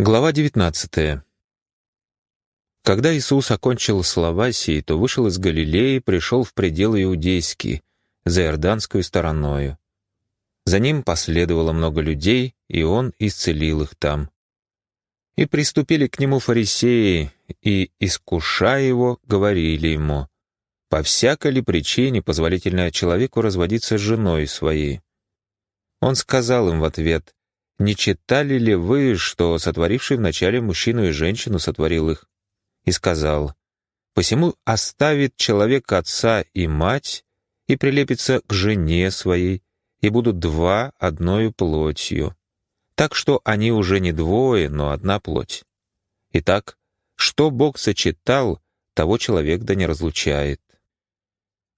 Глава 19. Когда Иисус окончил слова сии, то вышел из Галилеи, пришел в пределы иудейские, за Иорданскую стороною. За ним последовало много людей, и он исцелил их там. И приступили к нему фарисеи, и, искушая его, говорили ему, «По всякой ли причине позволительно человеку разводиться с женой своей?» Он сказал им в ответ, не читали ли вы, что сотворивший вначале мужчину и женщину сотворил их? И сказал, «Посему оставит человек отца и мать, и прилепится к жене своей, и будут два одною плотью. Так что они уже не двое, но одна плоть. Итак, что Бог сочетал, того человек да не разлучает».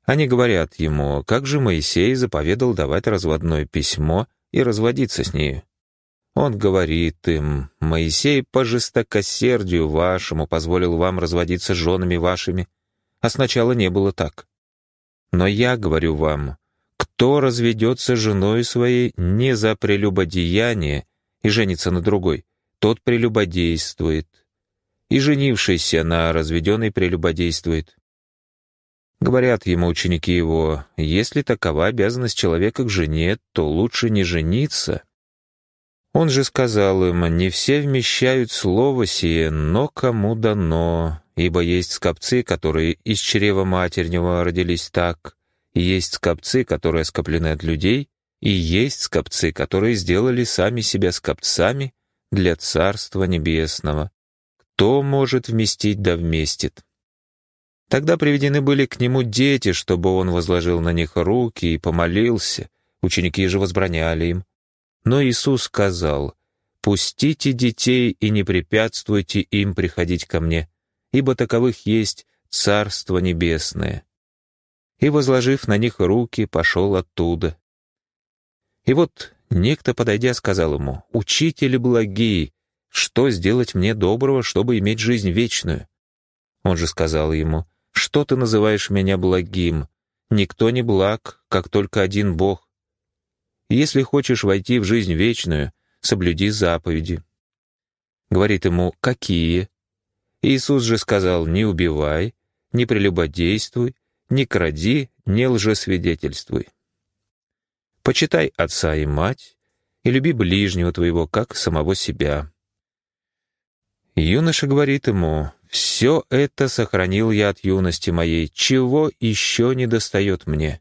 Они говорят ему, как же Моисей заповедал давать разводное письмо и разводиться с нею. Он говорит им, «Моисей по жестокосердию вашему позволил вам разводиться с женами вашими, а сначала не было так. Но я говорю вам, кто разведется женой своей не за прелюбодеяние и женится на другой, тот прелюбодействует, и женившийся на разведенной прелюбодействует». Говорят ему ученики его, «Если такова обязанность человека к жене, то лучше не жениться» Он же сказал им, «Не все вмещают слово сие, но кому дано, ибо есть скопцы, которые из чрева матернего родились так, и есть скопцы, которые скоплены от людей, и есть скопцы, которые сделали сами себя скопцами для Царства Небесного. Кто может вместить да вместит?» Тогда приведены были к нему дети, чтобы он возложил на них руки и помолился. Ученики же возбраняли им. Но Иисус сказал, «Пустите детей и не препятствуйте им приходить ко мне, ибо таковых есть Царство Небесное». И, возложив на них руки, пошел оттуда. И вот некто, подойдя, сказал ему, «Учители благие, что сделать мне доброго, чтобы иметь жизнь вечную?» Он же сказал ему, «Что ты называешь меня благим? Никто не благ, как только один Бог. Если хочешь войти в жизнь вечную, соблюди заповеди». Говорит ему, «Какие?» Иисус же сказал, «Не убивай, не прелюбодействуй, не кради, не лжесвидетельствуй. Почитай отца и мать, и люби ближнего твоего, как самого себя». Юноша говорит ему, «Все это сохранил я от юности моей, чего еще не достает мне?»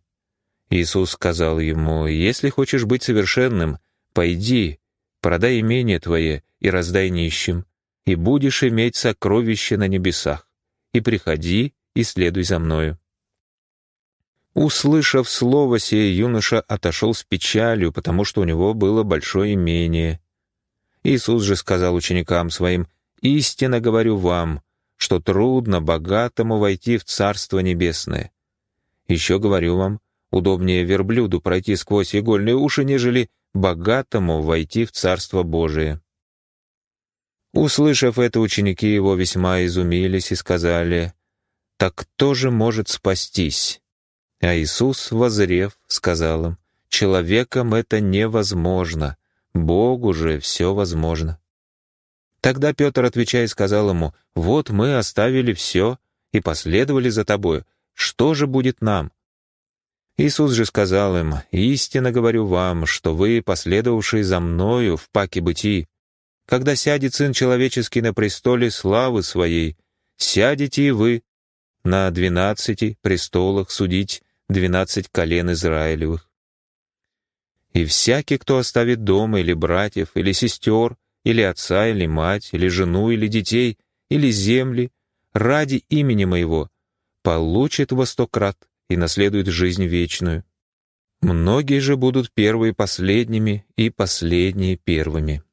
Иисус сказал ему, «Если хочешь быть совершенным, пойди, продай имение твое и раздай нищим, и будешь иметь сокровище на небесах, и приходи и следуй за мною». Услышав слово сие, юноша отошел с печалью, потому что у него было большое имение. Иисус же сказал ученикам своим, «Истинно говорю вам, что трудно богатому войти в Царство Небесное. Еще говорю вам, Удобнее верблюду пройти сквозь игольные уши, нежели богатому войти в Царство Божие. Услышав это, ученики его весьма изумились и сказали, «Так кто же может спастись?» А Иисус, возрев, сказал им, «Человеком это невозможно, Богу же все возможно». Тогда Петр, отвечая, сказал ему, «Вот мы оставили все и последовали за тобою. Что же будет нам?» Иисус же сказал им, «Истинно говорю вам, что вы, последовавшие за Мною в паке бытии, когда сядет Сын Человеческий на престоле славы Своей, сядете и вы на двенадцати престолах судить двенадцать колен Израилевых. И всякий, кто оставит дома или братьев, или сестер, или отца, или мать, или жену, или детей, или земли, ради имени Моего, получит во сто крат и наследует жизнь вечную. Многие же будут первые последними и последние первыми.